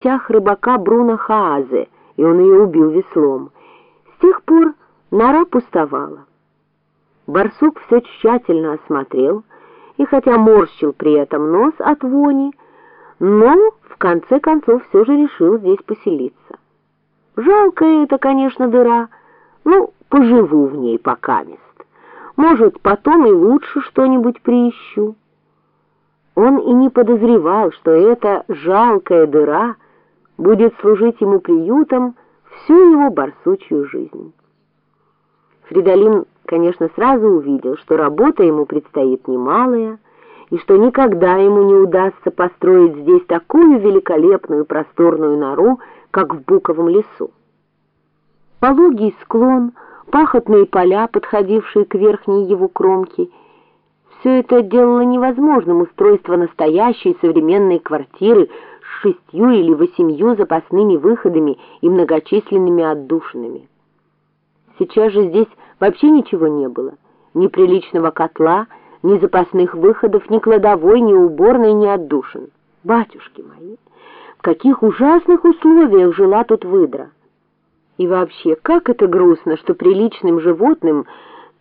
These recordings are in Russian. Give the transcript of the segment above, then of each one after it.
сетях рыбака Бруно Хаазе, и он ее убил веслом. С тех пор нора пустовала. Барсук все тщательно осмотрел, и хотя морщил при этом нос от вони, но в конце концов все же решил здесь поселиться. Жалкая это, конечно, дыра, ну, поживу в ней покамест. Может, потом и лучше что-нибудь приищу. Он и не подозревал, что эта жалкая дыра — будет служить ему приютом всю его барсучью жизнь. Фридолин, конечно, сразу увидел, что работа ему предстоит немалая, и что никогда ему не удастся построить здесь такую великолепную просторную нору, как в Буковом лесу. Пологий склон, пахотные поля, подходившие к верхней его кромке, все это делало невозможным устройство настоящей современной квартиры шестью или восемью запасными выходами и многочисленными отдушинами. Сейчас же здесь вообще ничего не было. Ни приличного котла, ни запасных выходов, ни кладовой, ни уборной, ни отдушин. Батюшки мои, в каких ужасных условиях жила тут выдра! И вообще, как это грустно, что приличным животным,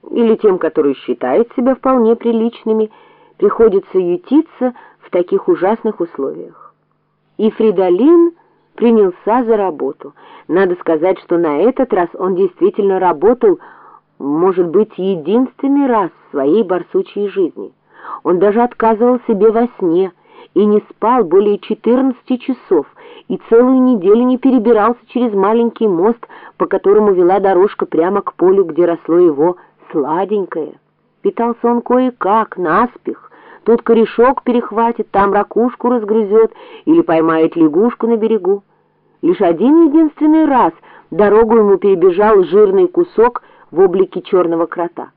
или тем, которые считают себя вполне приличными, приходится ютиться в таких ужасных условиях и Фридолин принялся за работу. Надо сказать, что на этот раз он действительно работал, может быть, единственный раз в своей барсучьей жизни. Он даже отказывал себе во сне и не спал более 14 часов, и целую неделю не перебирался через маленький мост, по которому вела дорожка прямо к полю, где росло его сладенькое. Питался он кое-как, наспех, Тут корешок перехватит, там ракушку разгрызет или поймает лягушку на берегу. Лишь один единственный раз дорогу ему перебежал жирный кусок в облике черного крота.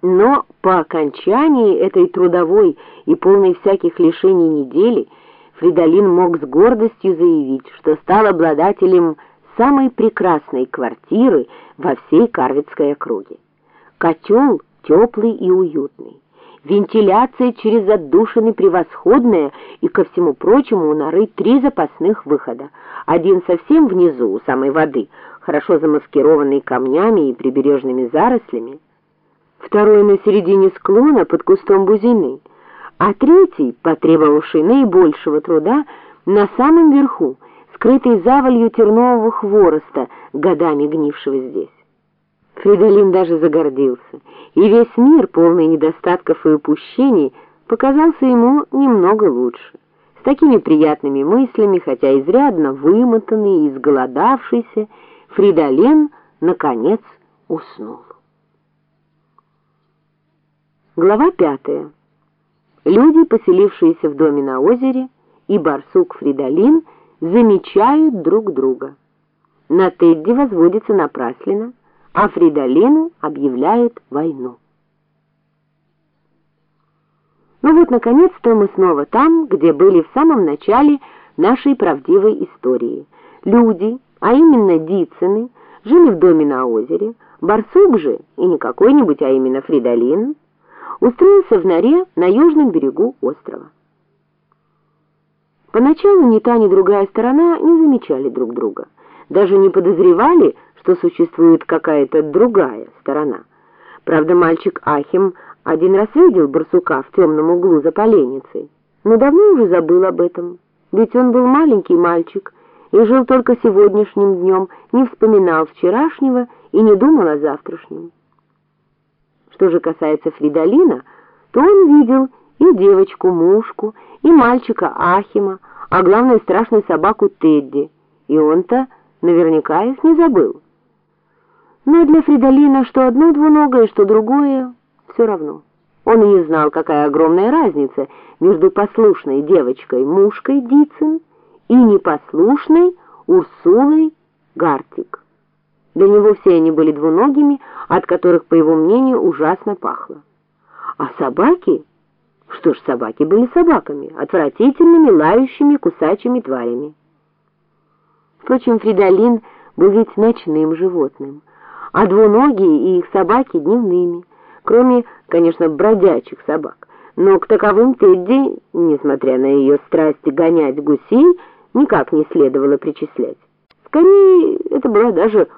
Но по окончании этой трудовой и полной всяких лишений недели Фридолин мог с гордостью заявить, что стал обладателем самой прекрасной квартиры во всей Карвицкой округе. Котел теплый и уютный. Вентиляция через отдушины превосходная, и, ко всему прочему, у норы три запасных выхода. Один совсем внизу, у самой воды, хорошо замаскированный камнями и прибережными зарослями. Второй на середине склона под кустом бузины, а третий, потребовавший наибольшего труда, на самом верху, скрытый завалью тернового хвороста, годами гнившего здесь. Фридолин даже загордился, и весь мир, полный недостатков и упущений, показался ему немного лучше. С такими приятными мыслями, хотя изрядно вымотанный и изголодавшийся, Фридолин, наконец, уснул. Глава пятая. Люди, поселившиеся в доме на озере, и барсук Фридолин замечают друг друга. На Тедди возводится напраслина, а Фридолину объявляет войну. Ну вот, наконец-то мы снова там, где были в самом начале нашей правдивой истории. Люди, а именно Дицыны, жили в доме на озере, Барсук же, и не какой-нибудь, а именно Фридолин, устроился в норе на южном берегу острова. Поначалу ни та, ни другая сторона не замечали друг друга, даже не подозревали, что существует какая-то другая сторона. Правда, мальчик Ахим один раз видел барсука в темном углу за поленницей, но давно уже забыл об этом, ведь он был маленький мальчик и жил только сегодняшним днем, не вспоминал вчерашнего и не думал о завтрашнем. Что же касается Фридолина, то он видел и девочку-мушку, и мальчика Ахима, а главное страшную собаку Тедди, и он-то наверняка их не забыл. Но для Фридолина что одно двуногое, что другое — все равно. Он и не знал, какая огромная разница между послушной девочкой-мушкой Дицин и непослушной Урсулой Гартик. Для него все они были двуногими, от которых, по его мнению, ужасно пахло. А собаки? Что ж, собаки были собаками, отвратительными, лающими, кусачими тварями. Впрочем, Фридолин был ведь ночным животным а двуногие и их собаки дневными, кроме, конечно, бродячих собак. Но к таковым Тедди, несмотря на ее страсти гонять гусей, никак не следовало причислять. Скорее, это была даже